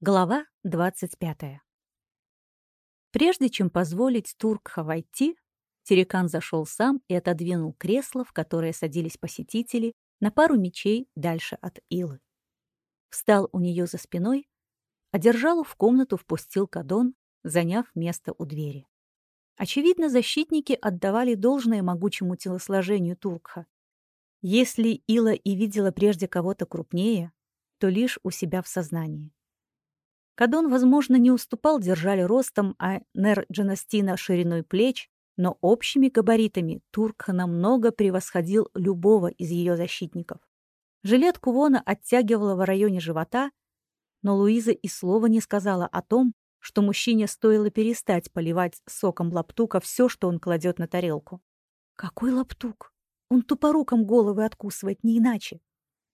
Глава 25. Прежде чем позволить Туркха войти, Терекан зашел сам и отодвинул кресло, в которое садились посетители, на пару мечей дальше от Илы. Встал у нее за спиной, а держалу в комнату впустил Кадон, заняв место у двери. Очевидно, защитники отдавали должное могучему телосложению Туркха. Если Ила и видела прежде кого-то крупнее, то лишь у себя в сознании. Кадон, возможно, не уступал держали ростом, а Нер Джанастина шириной плеч, но общими габаритами Турка намного превосходил любого из ее защитников. Жилет Кувона оттягивала в районе живота, но Луиза и слова не сказала о том, что мужчине стоило перестать поливать соком лаптука все, что он кладет на тарелку. Какой лаптук? Он тупоруком головы откусывает, не иначе.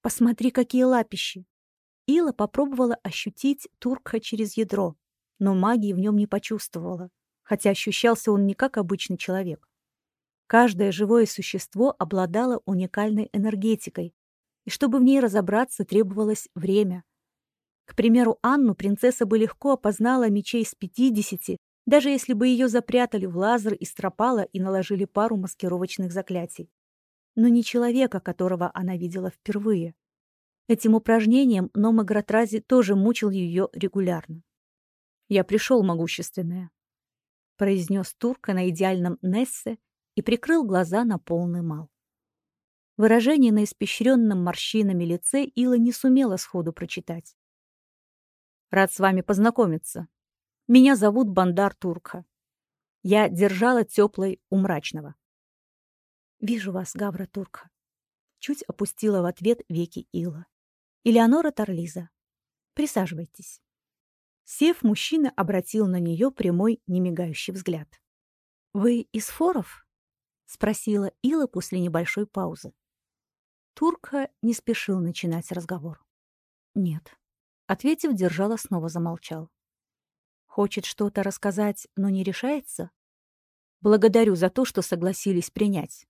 Посмотри, какие лапищи. Ила попробовала ощутить Туркха через ядро, но магии в нем не почувствовала, хотя ощущался он не как обычный человек. Каждое живое существо обладало уникальной энергетикой, и чтобы в ней разобраться, требовалось время. К примеру, Анну принцесса бы легко опознала мечей с пятидесяти, даже если бы ее запрятали в лазер из стропала и наложили пару маскировочных заклятий. Но не человека, которого она видела впервые. Этим упражнением Нома Гратрази тоже мучил ее регулярно. «Я пришел, могущественная», — произнес турка на идеальном Нессе и прикрыл глаза на полный мал. Выражение на испещренном морщинами лице Ила не сумела сходу прочитать. «Рад с вами познакомиться. Меня зовут Бандар Турка. Я держала теплой у мрачного». «Вижу вас, Гавра Турка», — чуть опустила в ответ веки Ила. Элеонора Торлиза. Присаживайтесь. Сев, мужчина обратил на нее прямой, немигающий взгляд. «Вы из форов?» — спросила Ила после небольшой паузы. Турка не спешил начинать разговор. «Нет». Ответив, держала снова замолчал. «Хочет что-то рассказать, но не решается?» «Благодарю за то, что согласились принять».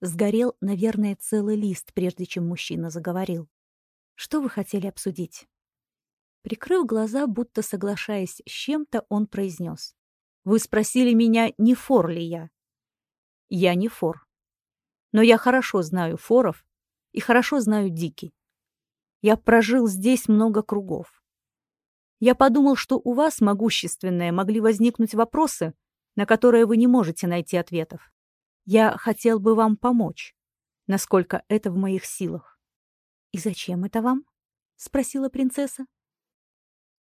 Сгорел, наверное, целый лист, прежде чем мужчина заговорил. Что вы хотели обсудить?» Прикрыв глаза, будто соглашаясь с чем-то, он произнес. «Вы спросили меня, не фор ли я?» «Я не фор. Но я хорошо знаю форов и хорошо знаю дики. Я прожил здесь много кругов. Я подумал, что у вас, могущественные, могли возникнуть вопросы, на которые вы не можете найти ответов. Я хотел бы вам помочь, насколько это в моих силах. «И зачем это вам?» — спросила принцесса.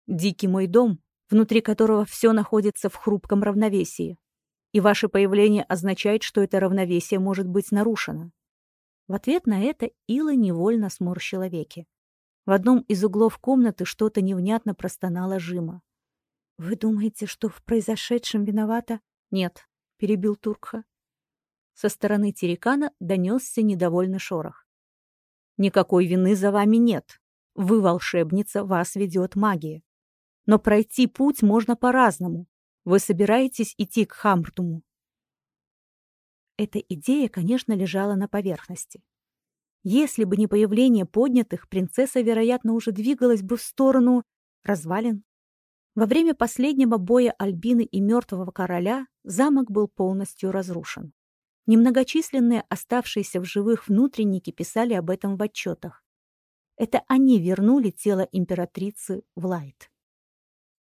«Дикий мой дом, внутри которого все находится в хрупком равновесии, и ваше появление означает, что это равновесие может быть нарушено». В ответ на это Ила невольно сморщила веки. В одном из углов комнаты что-то невнятно простонало Жима. «Вы думаете, что в произошедшем виновата?» «Нет», — перебил Туркха. Со стороны Терекана донесся недовольный шорох. Никакой вины за вами нет. Вы волшебница, вас ведет магия. Но пройти путь можно по-разному. Вы собираетесь идти к Хамртуму. Эта идея, конечно, лежала на поверхности. Если бы не появление поднятых, принцесса, вероятно, уже двигалась бы в сторону развалин. Во время последнего боя Альбины и мертвого короля замок был полностью разрушен. Немногочисленные оставшиеся в живых внутренники писали об этом в отчетах. Это они вернули тело императрицы в Лайт.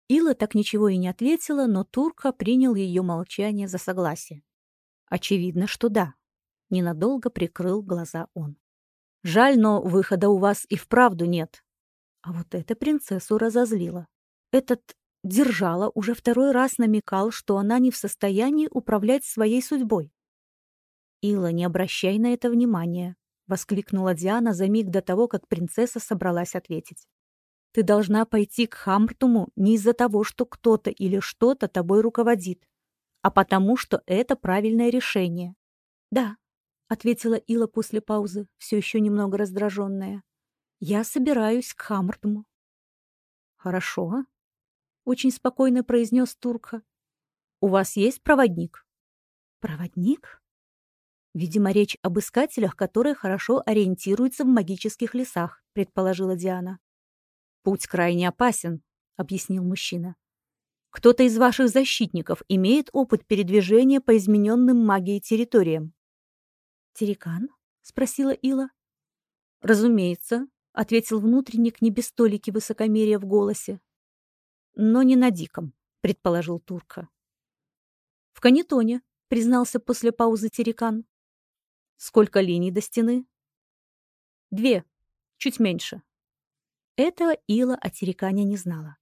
Ила так ничего и не ответила, но Турка принял ее молчание за согласие. Очевидно, что да. Ненадолго прикрыл глаза он. Жаль, но выхода у вас и вправду нет. А вот эта принцессу разозлила. Этот держала уже второй раз намекал, что она не в состоянии управлять своей судьбой. «Ила, не обращай на это внимания», — воскликнула Диана за миг до того, как принцесса собралась ответить. «Ты должна пойти к Хамртуму не из-за того, что кто-то или что-то тобой руководит, а потому, что это правильное решение». «Да», — ответила Ила после паузы, все еще немного раздраженная. «Я собираюсь к Хамртуму». «Хорошо», — очень спокойно произнес Турка. «У вас есть проводник?» «Проводник?» Видимо, речь об искателях, которые хорошо ориентируются в магических лесах, предположила Диана. Путь крайне опасен, объяснил мужчина. «Кто-то из ваших защитников имеет опыт передвижения по измененным магией территориям?» «Терекан?» — спросила Ила. «Разумеется», — ответил внутренник не без толики высокомерия в голосе. «Но не на диком», — предположил Турка. «В канитоне», — признался после паузы Терекан. «Сколько линий до стены?» «Две, чуть меньше». Этого Ила о Терекане не знала.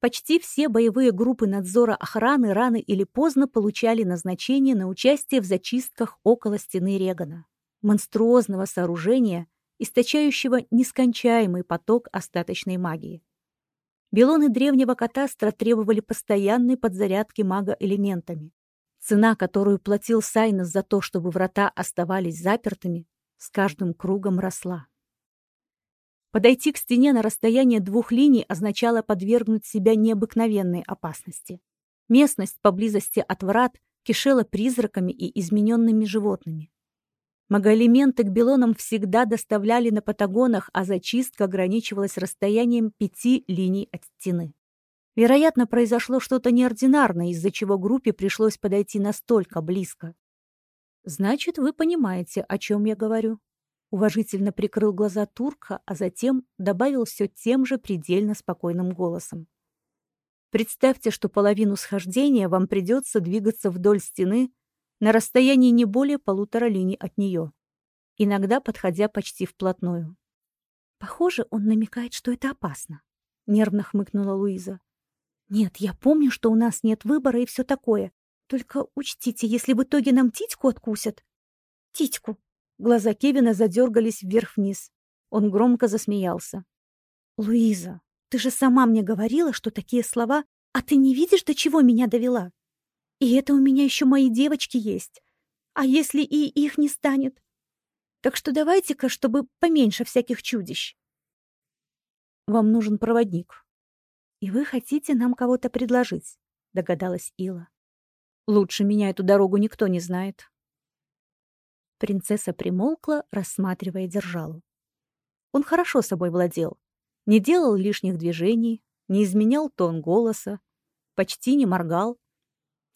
Почти все боевые группы надзора охраны рано или поздно получали назначение на участие в зачистках около стены Регана, монструозного сооружения, источающего нескончаемый поток остаточной магии. Белоны древнего катастра требовали постоянной подзарядки мага-элементами. Цена, которую платил Сайнос за то, чтобы врата оставались запертыми, с каждым кругом росла. Подойти к стене на расстояние двух линий означало подвергнуть себя необыкновенной опасности. Местность поблизости от врат кишела призраками и измененными животными. Магоэлементы к белонам всегда доставляли на патагонах, а зачистка ограничивалась расстоянием пяти линий от стены. Вероятно, произошло что-то неординарное, из-за чего группе пришлось подойти настолько близко. «Значит, вы понимаете, о чем я говорю», Уважительно прикрыл глаза турка, а затем добавил все тем же предельно спокойным голосом. Представьте, что половину схождения вам придется двигаться вдоль стены на расстоянии не более полутора линий от нее, иногда подходя почти вплотную. Похоже, он намекает, что это опасно, нервно хмыкнула Луиза. Нет, я помню, что у нас нет выбора и все такое. Только учтите, если в итоге нам титьку откусят. Титьку, Глаза Кевина задергались вверх-вниз. Он громко засмеялся. «Луиза, ты же сама мне говорила, что такие слова... А ты не видишь, до чего меня довела? И это у меня еще мои девочки есть. А если и их не станет? Так что давайте-ка, чтобы поменьше всяких чудищ». «Вам нужен проводник». «И вы хотите нам кого-то предложить?» — догадалась Ила. «Лучше меня эту дорогу никто не знает», Принцесса примолкла, рассматривая держалу. Он хорошо собой владел, не делал лишних движений, не изменял тон голоса, почти не моргал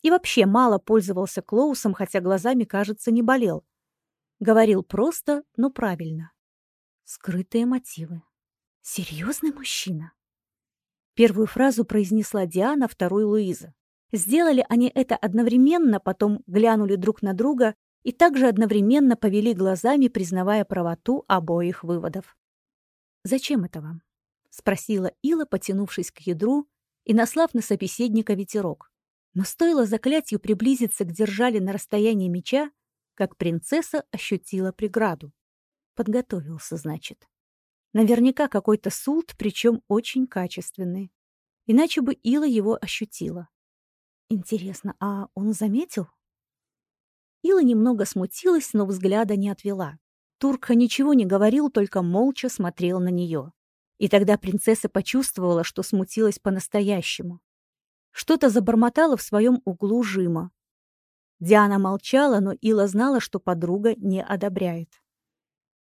и вообще мало пользовался Клоусом, хотя глазами, кажется, не болел. Говорил просто, но правильно. Скрытые мотивы. Серьезный мужчина. Первую фразу произнесла Диана, вторую Луиза. Сделали они это одновременно, потом глянули друг на друга и также одновременно повели глазами, признавая правоту обоих выводов. «Зачем это вам?» — спросила Ила, потянувшись к ядру и наслав на собеседника ветерок. Но стоило заклятию приблизиться к держали на расстоянии меча, как принцесса ощутила преграду. Подготовился, значит. Наверняка какой-то султ, причем очень качественный. Иначе бы Ила его ощутила. Интересно, а он заметил? Ила немного смутилась, но взгляда не отвела. Турка ничего не говорил, только молча смотрел на нее. И тогда принцесса почувствовала, что смутилась по-настоящему. Что-то забормотала в своем углу жима. Диана молчала, но Ила знала, что подруга не одобряет.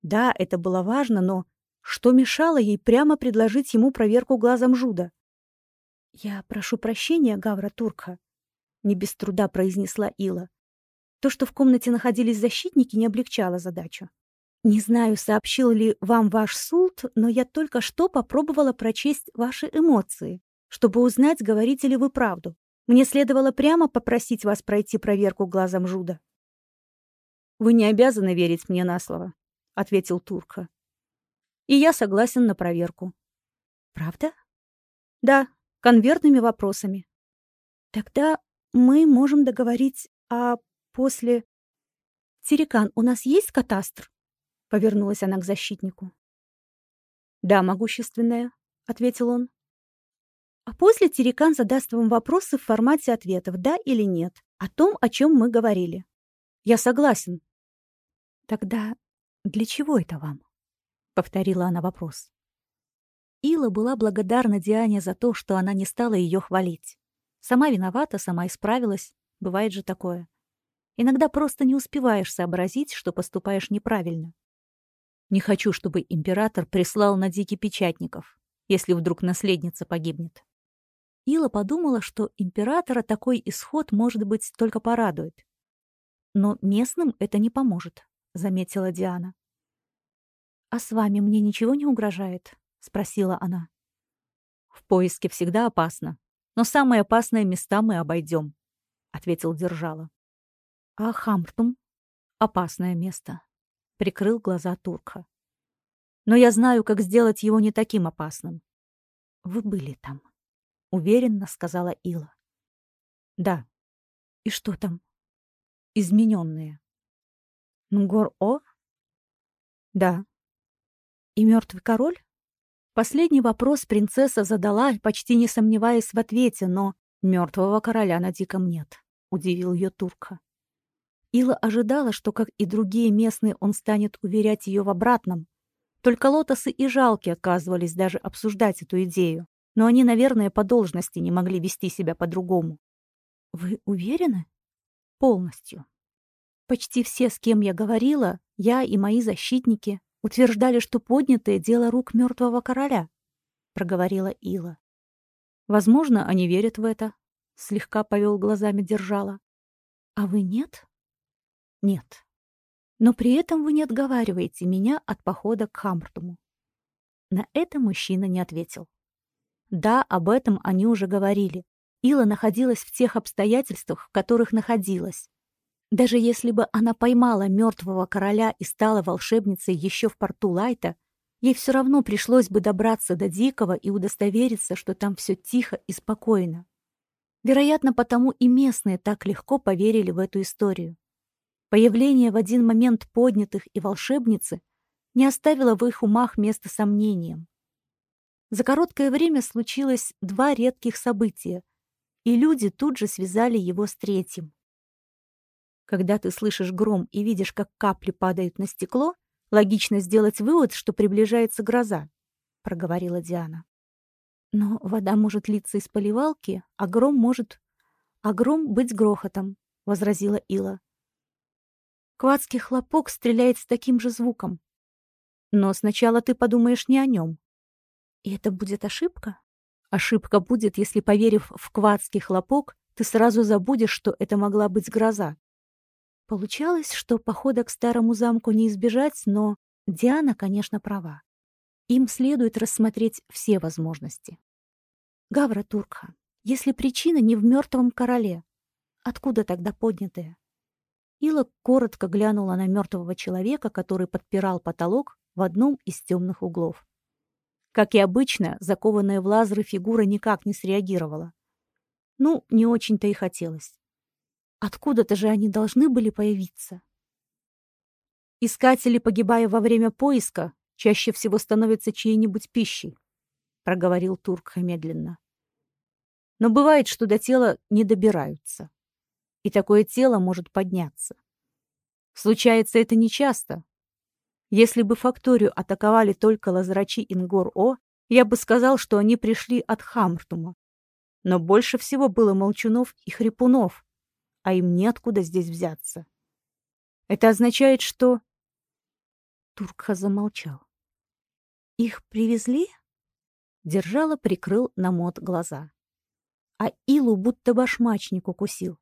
Да, это было важно, но что мешало ей прямо предложить ему проверку глазом Жуда? «Я прошу прощения, Гавра Турка», — не без труда произнесла Ила. То, что в комнате находились защитники, не облегчало задачу. Не знаю, сообщил ли вам ваш султ, но я только что попробовала прочесть ваши эмоции, чтобы узнать, говорите ли вы правду. Мне следовало прямо попросить вас пройти проверку глазом Жуда. Вы не обязаны верить мне на слово, ответил Турка. И я согласен на проверку. Правда? Да, конвертными вопросами. Тогда мы можем договорить о после... «Терекан, у нас есть катастр?» — повернулась она к защитнику. «Да, могущественная», — ответил он. А после Терекан задаст вам вопросы в формате ответов «да» или «нет» о том, о чем мы говорили. Я согласен. Тогда для чего это вам? Повторила она вопрос. Ила была благодарна Диане за то, что она не стала ее хвалить. Сама виновата, сама исправилась. Бывает же такое. Иногда просто не успеваешь сообразить, что поступаешь неправильно. Не хочу, чтобы император прислал на Дики печатников. если вдруг наследница погибнет. Ила подумала, что императора такой исход, может быть, только порадует. Но местным это не поможет, заметила Диана. «А с вами мне ничего не угрожает?» — спросила она. «В поиске всегда опасно, но самые опасные места мы обойдем», — ответил Держала. «А Хамптум?» «Опасное место», — прикрыл глаза Турка. «Но я знаю, как сделать его не таким опасным». «Вы были там», — уверенно сказала Ила. «Да». «И что там?» «Измененные». «Нгор-О?» «Да». «И мертвый король?» Последний вопрос принцесса задала, почти не сомневаясь в ответе, но мертвого короля на диком нет, удивил ее турка. Ила ожидала, что, как и другие местные, он станет уверять ее в обратном. Только лотосы и жалки отказывались даже обсуждать эту идею, но они, наверное, по должности не могли вести себя по-другому. «Вы уверены?» «Полностью. Почти все, с кем я говорила, я и мои защитники, утверждали, что поднятое дело рук мертвого короля, — проговорила Ила. Возможно, они верят в это, — слегка повел глазами держала. А вы нет? Нет. Но при этом вы не отговариваете меня от похода к Хаммертуму. На это мужчина не ответил. Да, об этом они уже говорили. Ила находилась в тех обстоятельствах, в которых находилась. Даже если бы она поймала мертвого короля и стала волшебницей еще в порту Лайта, ей все равно пришлось бы добраться до Дикого и удостовериться, что там все тихо и спокойно. Вероятно, потому и местные так легко поверили в эту историю. Появление в один момент поднятых и волшебницы не оставило в их умах места сомнениям. За короткое время случилось два редких события, и люди тут же связали его с третьим. Когда ты слышишь гром и видишь, как капли падают на стекло, логично сделать вывод, что приближается гроза, — проговорила Диана. Но вода может литься из поливалки, а гром может... А гром быть грохотом, — возразила Ила. Квадский хлопок стреляет с таким же звуком. Но сначала ты подумаешь не о нем. И это будет ошибка? Ошибка будет, если, поверив в квадский хлопок, ты сразу забудешь, что это могла быть гроза. Получалось, что похода к старому замку не избежать, но Диана, конечно, права. Им следует рассмотреть все возможности. Гавра Туркха, если причина не в мертвом короле, откуда тогда поднятая? Ила коротко глянула на мертвого человека, который подпирал потолок в одном из темных углов. Как и обычно, закованная в лазеры фигура никак не среагировала. Ну, не очень-то и хотелось. Откуда-то же они должны были появиться. Искатели, погибая во время поиска, чаще всего становятся чьей-нибудь пищей, проговорил Туркха медленно. Но бывает, что до тела не добираются. И такое тело может подняться. Случается это нечасто. Если бы факторию атаковали только лазрачи Ингор-О, я бы сказал, что они пришли от Хамртума. Но больше всего было молчунов и хрипунов, а им неоткуда здесь взяться. Это означает, что... Туркха замолчал. Их привезли? Держала, прикрыл на мод глаза. А Илу будто башмачник укусил.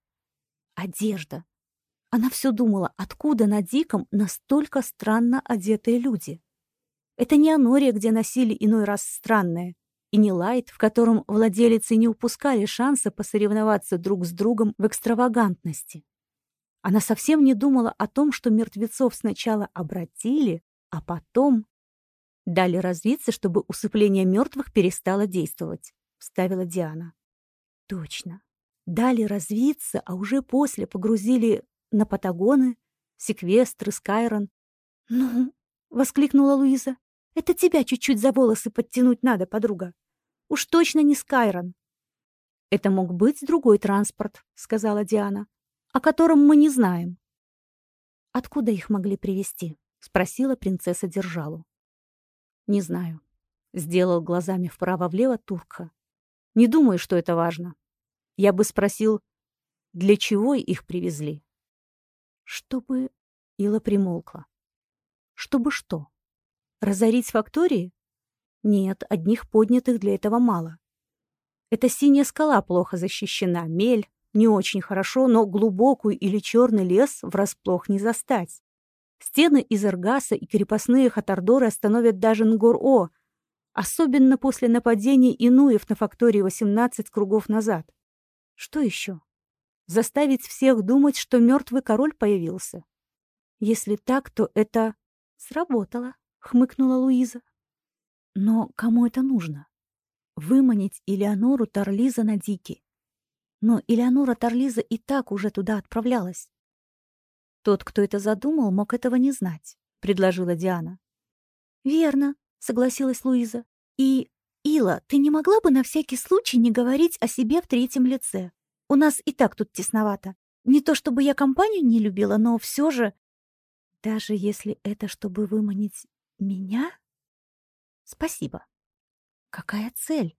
Одежда. Она все думала, откуда на Диком настолько странно одетые люди. Это не Анория, где носили иной раз странное, и не лайт, в котором владелицы не упускали шанса посоревноваться друг с другом в экстравагантности. Она совсем не думала о том, что мертвецов сначала обратили, а потом дали развиться, чтобы усыпление мертвых перестало действовать, вставила Диана. Точно. Дали развиться, а уже после погрузили на Патагоны, Секвестры, Скайрон. «Ну?» — воскликнула Луиза. Это тебя чуть-чуть за волосы подтянуть надо, подруга. Уж точно не Скайрон. Это мог быть другой транспорт, сказала Диана, о котором мы не знаем. Откуда их могли привезти? спросила принцесса Держалу. Не знаю. Сделал глазами вправо-влево турка. Не думаю, что это важно. Я бы спросил, для чего их привезли? Чтобы... Ила примолкла. Чтобы что? Разорить фактории? Нет, одних поднятых для этого мало. Эта синяя скала плохо защищена, мель не очень хорошо, но глубокую или черный лес врасплох не застать. Стены из Эргаса и крепостные Хатардоры остановят даже Нгор-О, особенно после нападения Инуев на фактории 18 кругов назад. Что еще? Заставить всех думать, что мертвый король появился? Если так, то это сработало, хмыкнула Луиза. Но кому это нужно? Выманить Элеонору Тарлиза на Дики. Но Элеонора Тарлиза и так уже туда отправлялась. Тот, кто это задумал, мог этого не знать, предложила Диана. Верно, согласилась Луиза. И, Ила, ты не могла бы на всякий случай не говорить о себе в третьем лице? У нас и так тут тесновато. Не то чтобы я компанию не любила, но все же... Даже если это чтобы выманить меня? Спасибо. Какая цель?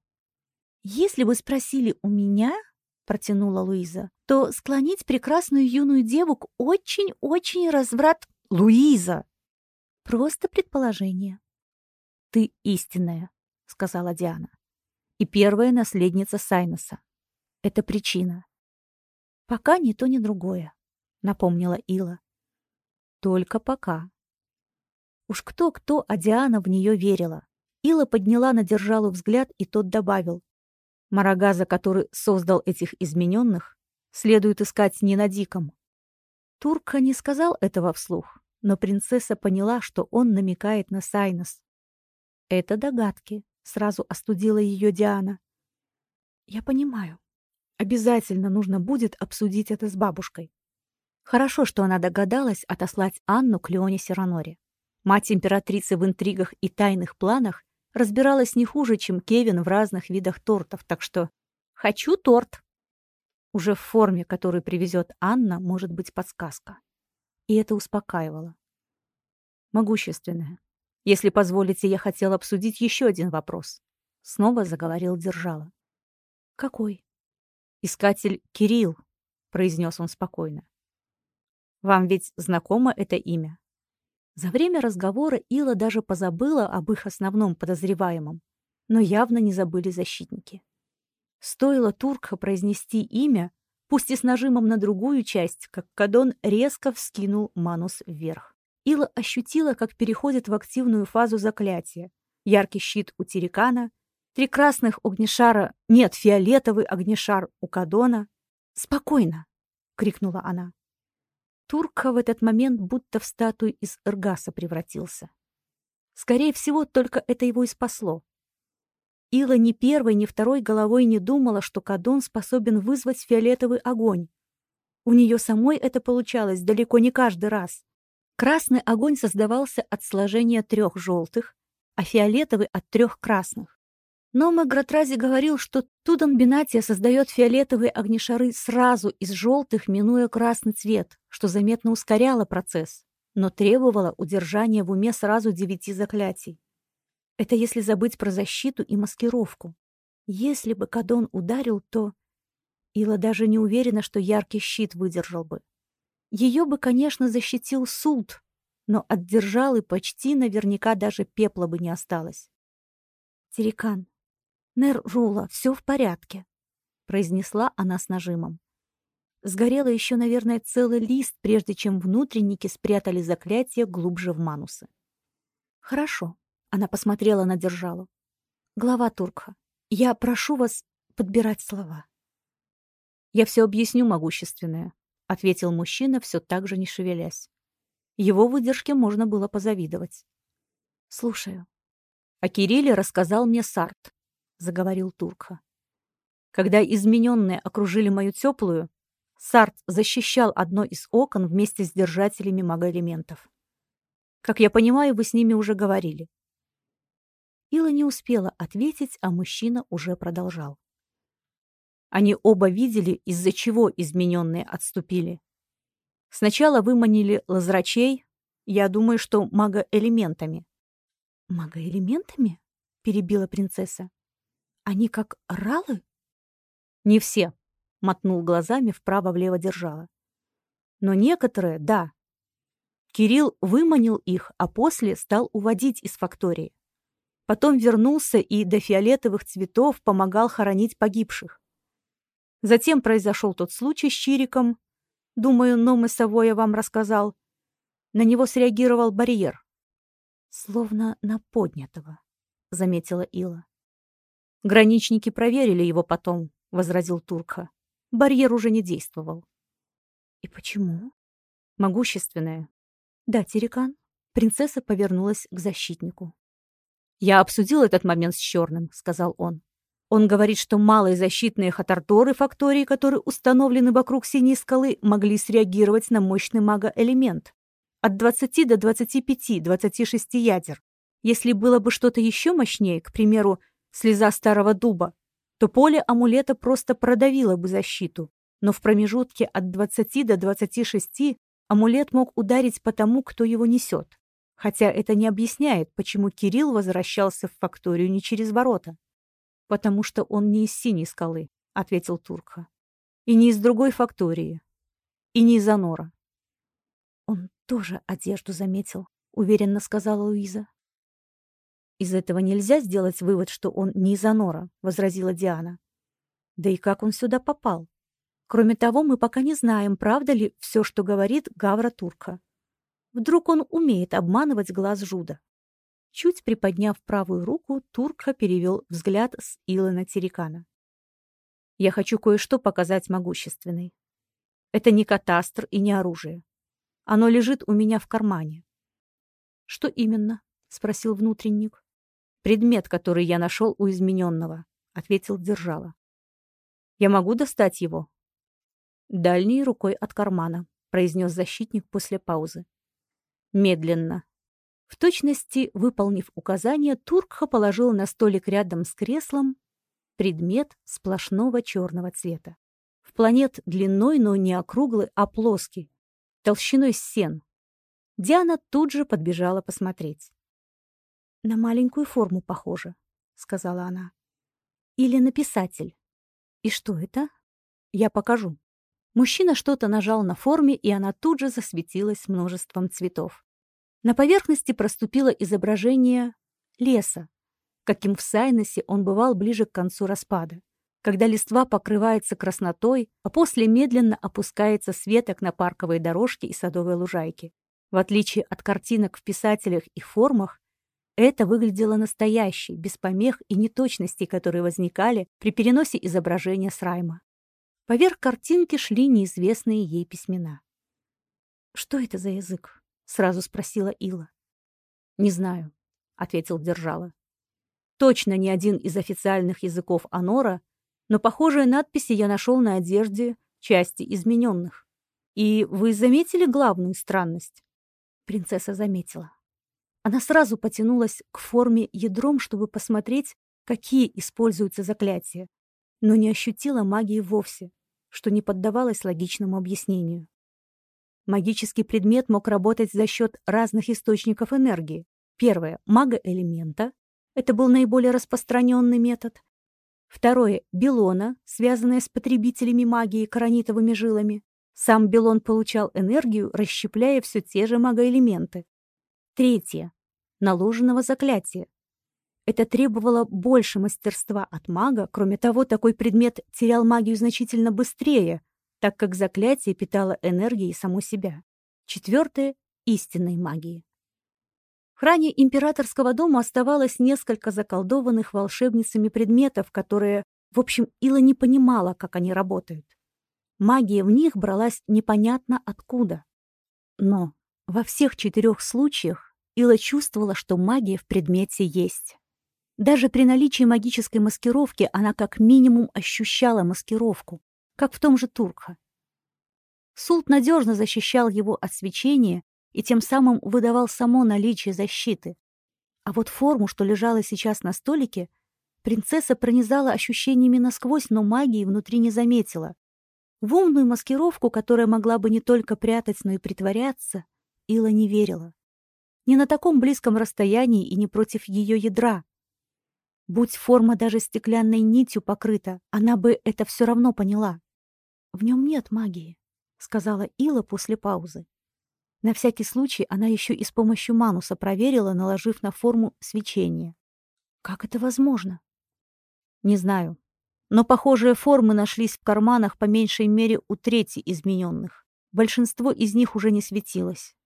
Если бы спросили у меня, протянула Луиза, то склонить прекрасную юную деву к очень-очень разврат... Луиза! Просто предположение. Ты истинная, сказала Диана. И первая наследница Сайноса. Это причина. Пока ни то, ни другое, напомнила Ила. Только пока. Уж кто-кто, а Диана в нее верила. Ила подняла на Держалу взгляд, и тот добавил. Марагаза, который создал этих измененных, следует искать не на диком. Турка не сказал этого вслух, но принцесса поняла, что он намекает на Сайнос. Это догадки, сразу остудила ее Диана. Я понимаю. Обязательно нужно будет обсудить это с бабушкой. Хорошо, что она догадалась отослать Анну к Леоне Сираноре. Мать императрицы в интригах и тайных планах разбиралась не хуже, чем Кевин в разных видах тортов, так что «хочу торт». Уже в форме, которую привезет Анна, может быть подсказка. И это успокаивало. Могущественная. Если позволите, я хотел обсудить еще один вопрос. Снова заговорил Держала. Какой? Искатель Кирилл, произнес он спокойно. Вам ведь знакомо это имя? За время разговора Ила даже позабыла об их основном подозреваемом, но явно не забыли защитники. Стоило Турка произнести имя, пусть и с нажимом на другую часть, как Кадон резко вскинул Манус вверх. Ила ощутила, как переходит в активную фазу заклятия. Яркий щит у Терекана, три красных огнешара, нет, фиолетовый огнешар у Кадона. «Спокойно!» — крикнула она. Турка в этот момент будто в статую из Эргаса превратился. Скорее всего, только это его и спасло. Ила ни первой, ни второй головой не думала, что Кадон способен вызвать фиолетовый огонь. У нее самой это получалось далеко не каждый раз. Красный огонь создавался от сложения трех желтых, а фиолетовый — от трех красных. Но Магратрази говорил, что Тудан Бинатия создает фиолетовые огнешары сразу из желтых, минуя красный цвет, что заметно ускоряло процесс, но требовало удержания в уме сразу девяти заклятий. Это если забыть про защиту и маскировку. Если бы Кадон ударил, то... Ила даже не уверена, что яркий щит выдержал бы. Ее бы, конечно, защитил Султ, но от держалы почти наверняка даже пепла бы не осталось. Терекан, «Нер Рула, все в порядке», — произнесла она с нажимом. Сгорело еще, наверное, целый лист, прежде чем внутренники спрятали заклятие глубже в манусы. «Хорошо», — она посмотрела на держалу. «Глава Туркха, я прошу вас подбирать слова». «Я все объясню, могущественная», — ответил мужчина, все так же не шевелясь. Его выдержке можно было позавидовать. «Слушаю». О Кирилле рассказал мне Сарт. — заговорил Турка. Когда измененные окружили мою теплую, Сарт защищал одно из окон вместе с держателями магоэлементов. Как я понимаю, вы с ними уже говорили. Ила не успела ответить, а мужчина уже продолжал. Они оба видели, из-за чего измененные отступили. Сначала выманили лазрачей, я думаю, что магоэлементами. «Магоэлементами?» — перебила принцесса. Они как ралы? Не все, мотнул глазами вправо-влево держала. Но некоторые, да. Кирилл выманил их, а после стал уводить из фактории. Потом вернулся и до фиолетовых цветов помогал хоронить погибших. Затем произошел тот случай с Чириком. Думаю, Номы Савоя вам рассказал. На него среагировал барьер. Словно на поднятого, — заметила Ила. Граничники проверили его потом, — возразил Турка. Барьер уже не действовал. И почему? Могущественная. Да, Терекан. Принцесса повернулась к защитнику. «Я обсудил этот момент с Черным», — сказал он. Он говорит, что малые защитные хатарторы фактории, которые установлены вокруг синей скалы, могли среагировать на мощный мага-элемент. От 20 до 25-26 ядер. Если было бы что-то еще мощнее, к примеру, слеза старого дуба, то поле амулета просто продавило бы защиту. Но в промежутке от 20 до 26 амулет мог ударить по тому, кто его несет. Хотя это не объясняет, почему Кирилл возвращался в факторию не через ворота. «Потому что он не из синей скалы», — ответил Туркха. «И не из другой фактории. И не из Анора». «Он тоже одежду заметил», — уверенно сказала Луиза. «Из этого нельзя сделать вывод, что он не из Анора», — возразила Диана. «Да и как он сюда попал? Кроме того, мы пока не знаем, правда ли все, что говорит Гавра Турка. Вдруг он умеет обманывать глаз Жуда». Чуть приподняв правую руку, Туркха перевел взгляд с Илы на Терекана. «Я хочу кое-что показать могущественной. Это не катастр и не оружие. Оно лежит у меня в кармане». «Что именно?» — спросил внутренник. «Предмет, который я нашел у измененного», — ответил Держала. «Я могу достать его?» «Дальней рукой от кармана», — произнес защитник после паузы. «Медленно, в точности, выполнив указание, Туркха положил на столик рядом с креслом предмет сплошного черного цвета. В планет длиной, но не округлый, а плоский, толщиной сен. Диана тут же подбежала посмотреть. «На маленькую форму похоже», — сказала она. «Или на писатель. И что это?» «Я покажу». Мужчина что-то нажал на форме, и она тут же засветилась множеством цветов. На поверхности проступило изображение леса, каким в Сайносе он бывал ближе к концу распада, когда листва покрывается краснотой, а после медленно опускается с веток на парковые дорожки и садовые лужайки. В отличие от картинок в писателях и формах, это выглядело настоящей, без помех и неточностей, которые возникали при переносе изображения с райма. Поверх картинки шли неизвестные ей письмена. Что это за язык? сразу спросила Ила. Не знаю, ответил Держала. Точно не один из официальных языков Анора, но похожие надписи я нашел на одежде части измененных. И вы заметили главную странность? Принцесса заметила. Она сразу потянулась к форме ядром, чтобы посмотреть, какие используются заклятия, но не ощутила магии вовсе, что не поддавалось логичному объяснению. Магический предмет мог работать за счет разных источников энергии. Первое – мага-элемента. Это был наиболее распространенный метод. Второе – белона, связанная с потребителями магии коронитовыми жилами. Сам белон получал энергию, расщепляя все те же магоэлементы. Третье – наложенного заклятия. Это требовало больше мастерства от мага. Кроме того, такой предмет терял магию значительно быстрее, так как заклятие питало энергией само себя. Четвертое — истинной магии. В хране императорского дома оставалось несколько заколдованных волшебницами предметов, которые, в общем, Ила не понимала, как они работают. Магия в них бралась непонятно откуда. Но во всех четырех случаях Ила чувствовала, что магия в предмете есть. Даже при наличии магической маскировки она как минимум ощущала маскировку как в том же Туркха. Султ надежно защищал его от свечения и тем самым выдавал само наличие защиты. А вот форму, что лежала сейчас на столике, принцесса пронизала ощущениями насквозь, но магии внутри не заметила. В умную маскировку, которая могла бы не только прятать, но и притворяться, Ила не верила. Не на таком близком расстоянии и не против ее ядра. Будь форма даже стеклянной нитью покрыта, она бы это все равно поняла. «В нем нет магии», — сказала Ила после паузы. На всякий случай она еще и с помощью мануса проверила, наложив на форму свечение. Как это возможно? Не знаю. Но похожие формы нашлись в карманах по меньшей мере у трети измененных. Большинство из них уже не светилось.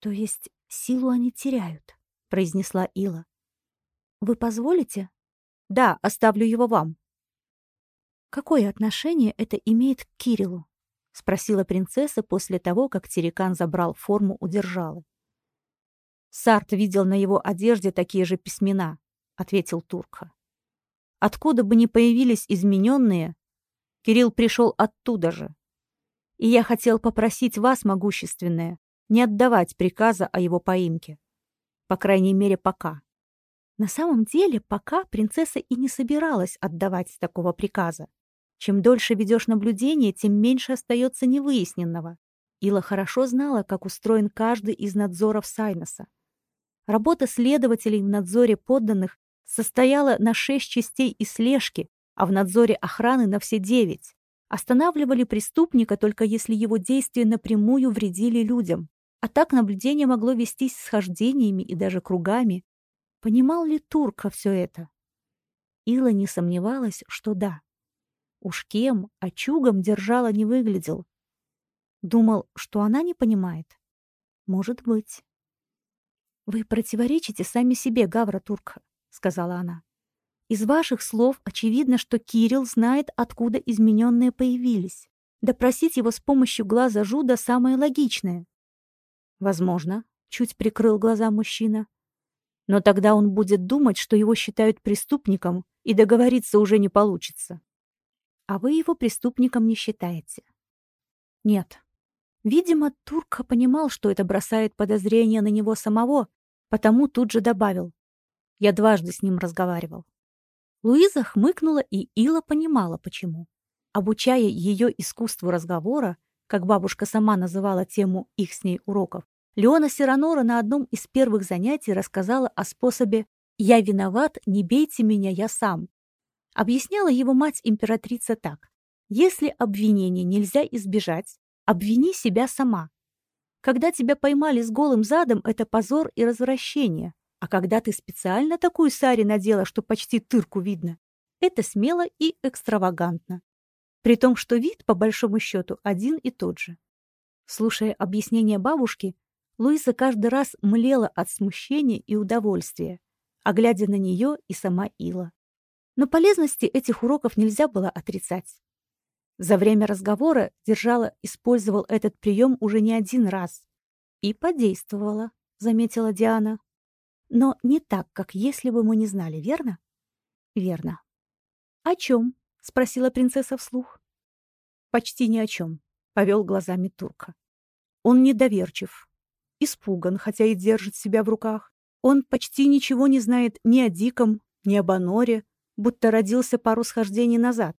То есть силу они теряют, произнесла Ила. Вы позволите? Да, оставлю его вам. Какое отношение это имеет к Кириллу? спросила принцесса после того, как Терекан забрал форму у держалы. Сарт видел на его одежде такие же письмена, ответил Турка. Откуда бы ни появились измененные, Кирилл пришел оттуда же. И я хотел попросить вас, могущественное, не отдавать приказа о его поимке. По крайней мере, пока. На самом деле, пока принцесса и не собиралась отдавать такого приказа. Чем дольше ведешь наблюдение, тем меньше остается невыясненного. Ила хорошо знала, как устроен каждый из надзоров Сайноса. Работа следователей в надзоре подданных состояла на шесть частей и слежки, а в надзоре охраны на все девять. Останавливали преступника только если его действия напрямую вредили людям. А так наблюдение могло вестись схождениями и даже кругами. Понимал ли Турка все это? Ила не сомневалась, что да. Уж кем, а чугом держала не выглядел. Думал, что она не понимает. Может быть. «Вы противоречите сами себе, Гавра Турка», — сказала она. «Из ваших слов очевидно, что Кирилл знает, откуда измененные появились. Допросить его с помощью глаза Жуда самое логичное». «Возможно», — чуть прикрыл глаза мужчина. «Но тогда он будет думать, что его считают преступником, и договориться уже не получится». «А вы его преступником не считаете?» «Нет». Видимо, Турка понимал, что это бросает подозрение на него самого, потому тут же добавил. Я дважды с ним разговаривал. Луиза хмыкнула, и Ила понимала, почему. Обучая ее искусству разговора, как бабушка сама называла тему их с ней уроков, Леона Сиранора на одном из первых занятий рассказала о способе «Я виноват, не бейте меня, я сам». Объясняла его мать-императрица так. «Если обвинение нельзя избежать, обвини себя сама. Когда тебя поймали с голым задом, это позор и развращение. А когда ты специально такую сари надела, что почти тырку видно, это смело и экстравагантно. При том, что вид, по большому счету, один и тот же. Слушая объяснение бабушки, Луиза каждый раз млела от смущения и удовольствия, а глядя на нее и сама Ила. Но полезности этих уроков нельзя было отрицать. За время разговора Держала использовал этот прием уже не один раз. И подействовало, заметила Диана. Но не так, как если бы мы не знали, верно? Верно. О чем? спросила принцесса вслух. Почти ни о чем, повел глазами турка. Он недоверчив, испуган, хотя и держит себя в руках. Он почти ничего не знает ни о Диком, ни об Аноре, будто родился пару схождений назад.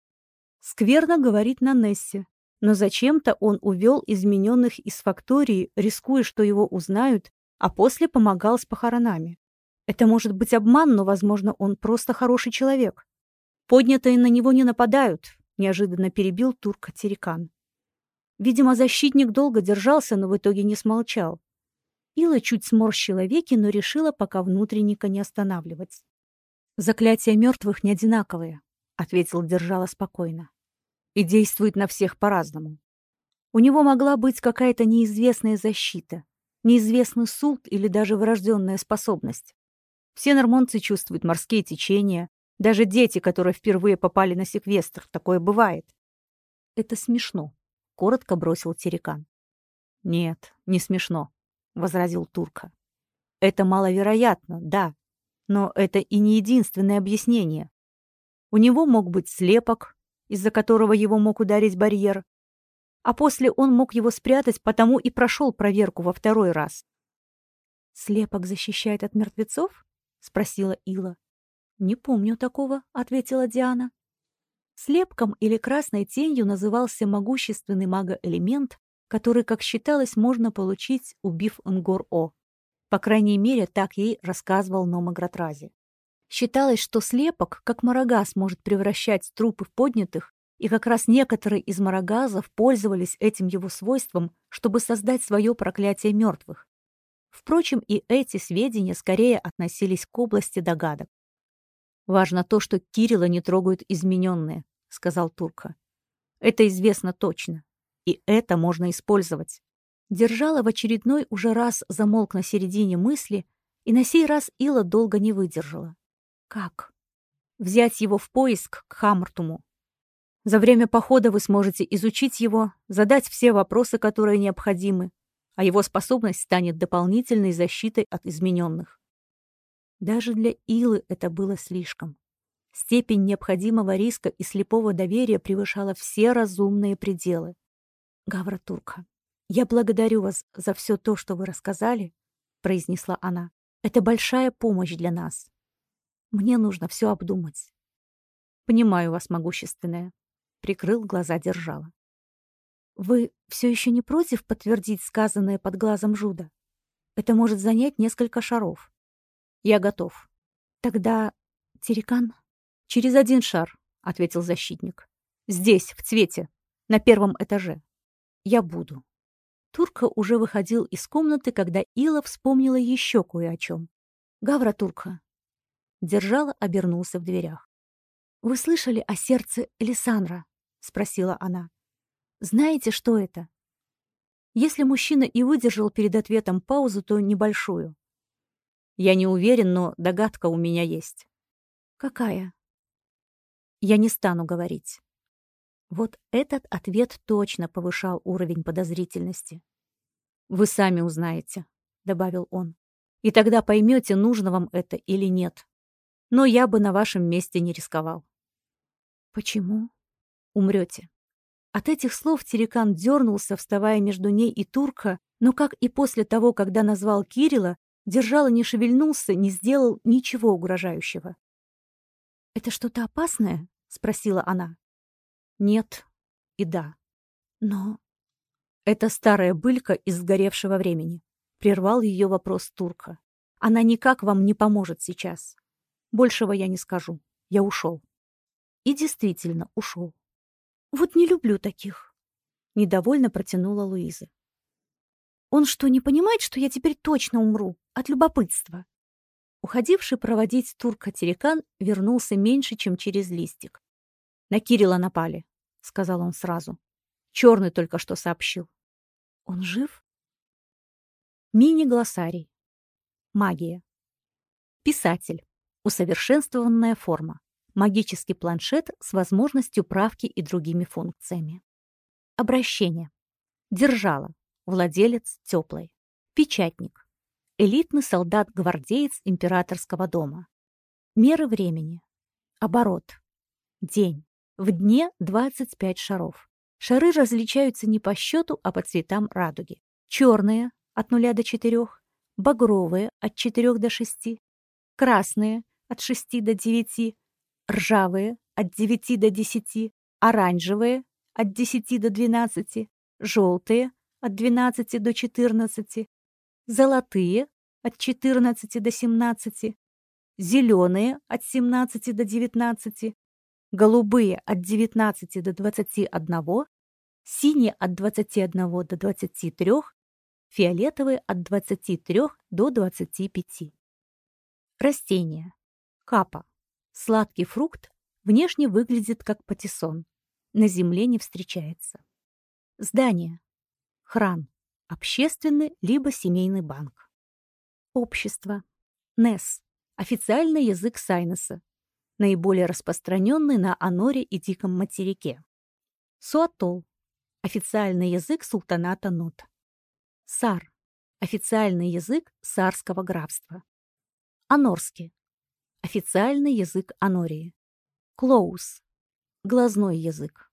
Скверно говорит на Нессе, но зачем-то он увел измененных из фактории, рискуя, что его узнают, а после помогал с похоронами. Это может быть обман, но, возможно, он просто хороший человек. Поднятые на него не нападают, неожиданно перебил турка Терекан. Видимо, защитник долго держался, но в итоге не смолчал. Ила чуть сморщила веки, но решила пока внутренника не останавливать. «Заклятия мертвых не одинаковые», — ответил Держала спокойно. «И действует на всех по-разному. У него могла быть какая-то неизвестная защита, неизвестный султ или даже врожденная способность. Все нормонцы чувствуют морские течения, даже дети, которые впервые попали на секвестр, такое бывает. Это смешно, коротко бросил Терекан. Нет, не смешно, возразил Турка. Это маловероятно, да, но это и не единственное объяснение. У него мог быть слепок, из-за которого его мог ударить барьер, а после он мог его спрятать, потому и прошел проверку во второй раз. «Слепок защищает от мертвецов?» — спросила Ила. «Не помню такого», — ответила Диана. Слепком или красной тенью назывался могущественный магоэлемент, который, как считалось, можно получить, убив Нгор-О. По крайней мере, так ей рассказывал Номагратрази. Считалось, что слепок, как марагаз, может превращать трупы в поднятых, и как раз некоторые из марагазов пользовались этим его свойством, чтобы создать свое проклятие мертвых. Впрочем, и эти сведения скорее относились к области догадок. Важно то, что Кирилла не трогают измененные, сказал Турка. Это известно точно. И это можно использовать. Держала в очередной уже раз замолк на середине мысли, и на сей раз Ила долго не выдержала. Как? Взять его в поиск к Хаммертуму. За время похода вы сможете изучить его, задать все вопросы, которые необходимы, а его способность станет дополнительной защитой от измененных. Даже для Илы это было слишком. Степень необходимого риска и слепого доверия превышала все разумные пределы. Гавра Турка, я благодарю вас за все то, что вы рассказали, произнесла она. Это большая помощь для нас. Мне нужно все обдумать. Понимаю вас, могущественная прикрыл глаза держала. «Вы все еще не против подтвердить сказанное под глазом Жуда? Это может занять несколько шаров». «Я готов». «Тогда... Терекан?» «Через один шар», — ответил защитник. «Здесь, в цвете, на первом этаже. Я буду». Турка уже выходил из комнаты, когда Ила вспомнила еще кое о чем. «Гавра Турка». Держала обернулся в дверях. «Вы слышали о сердце Элисандра?» — спросила она. «Знаете, что это?» Если мужчина и выдержал перед ответом паузу, то небольшую. «Я не уверен, но догадка у меня есть». «Какая?» «Я не стану говорить». Вот этот ответ точно повышал уровень подозрительности. «Вы сами узнаете», — добавил он. «И тогда поймете, нужно вам это или нет. Но я бы на вашем месте не рисковал». «Почему?» умрете. От этих слов Терекан дернулся, вставая между ней и Турка, но, как и после того, когда назвал Кирилла, держала не шевельнулся, не сделал ничего угрожающего. «Это что-то опасное?» — спросила она. «Нет и да. Но...» «Это старая былька из сгоревшего времени», — прервал ее вопрос Турка. «Она никак вам не поможет сейчас. Большего я не скажу. Я ушел». И действительно ушел. Вот не люблю таких. Недовольно протянула Луиза. Он что, не понимает, что я теперь точно умру от любопытства? Уходивший проводить турка Терекан вернулся меньше, чем через листик. «На Кирилла напали», — сказал он сразу. «Черный только что сообщил». «Он жив?» Мини-глоссарий. Магия. Писатель. Усовершенствованная форма магический планшет с возможностью правки и другими функциями. Обращение. Держала. Владелец теплый. Печатник. Элитный солдат-гвардеец императорского дома. Меры времени. Оборот. День. В дне 25 шаров. Шары различаются не по счету, а по цветам радуги. Черные от 0 до 4, багровые от 4 до 6, красные от 6 до 9, ржавые от 9 до 10, оранжевые от 10 до 12, желтые от 12 до 14, золотые от 14 до 17, зеленые от 17 до 19, голубые от 19 до 21, синие от 21 до 23, фиолетовые от 23 до 25. Растения. Капа. Сладкий фрукт внешне выглядит как патиссон. На земле не встречается. Здание. Храм. Общественный либо семейный банк. Общество. НЕС. Официальный язык Сайнеса. Наиболее распространенный на Аноре и Диком материке. Суатол. Официальный язык султаната Нот. Сар. Официальный язык Сарского графства. Анорский. Официальный язык Анории. Клоус. Глазной язык.